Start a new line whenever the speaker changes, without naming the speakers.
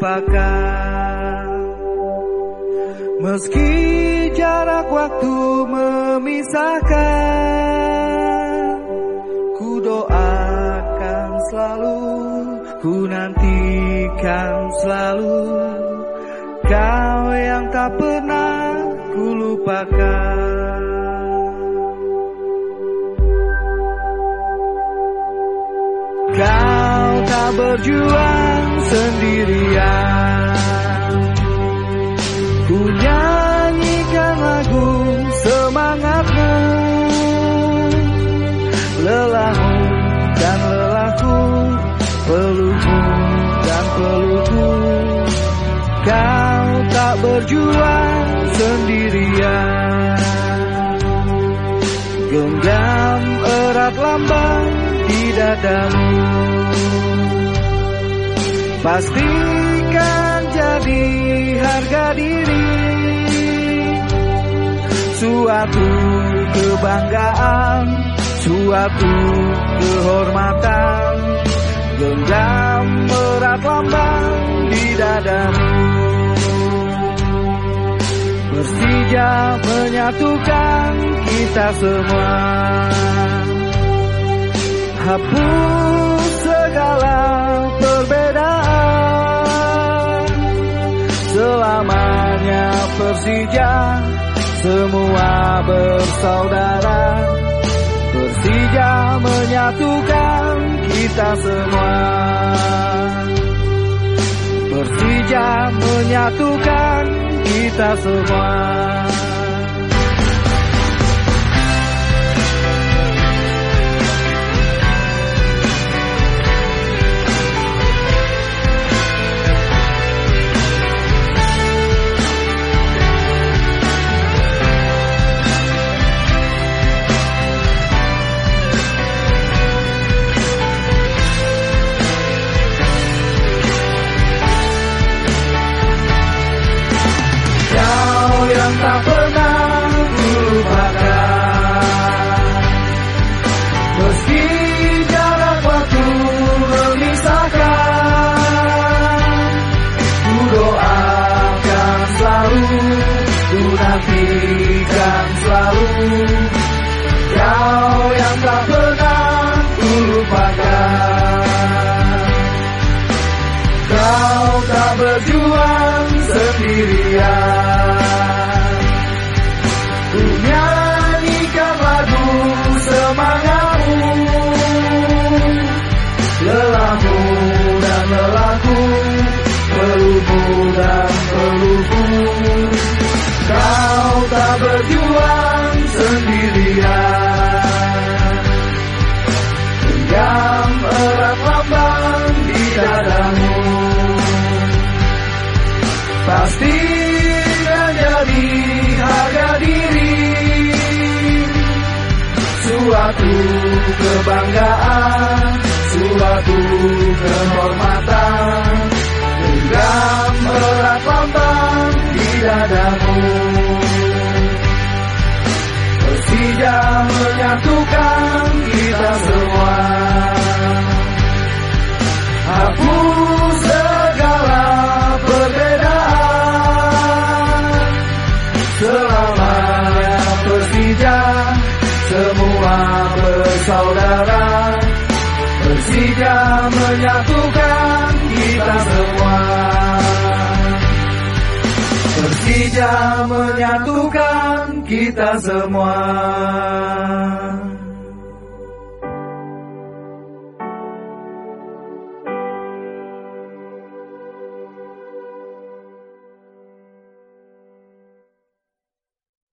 lupakan Meski jarak waktu memisahkan Ku doakan selalu Ku nantikan selalu. Kau yang tak pernah ku lupakan berjuang sendirian. Ku nyanyikan lagu semangatmu Lelahmu dan lelahku Pelukmu dan pelukku. Kau tak berjuang sendirian. Genggam erat lambang di dadamu Pastikan jadi harga diri. Suatu kebanggaan Suatu kehormatan. Genggam erat lambang di dadamu. Persija menyatukan kita semua. Hapus segala Persija Semua bersaudara. Persija menyatukan kita semua. Persija menyatukan kita semua selalu Suatu kebanggaan Suatu kehormatan. Genggam erat lambang di dadamu. Persija menyatukan bersaudara Persija menyatukan kita semua. Persija menyatukan kita semua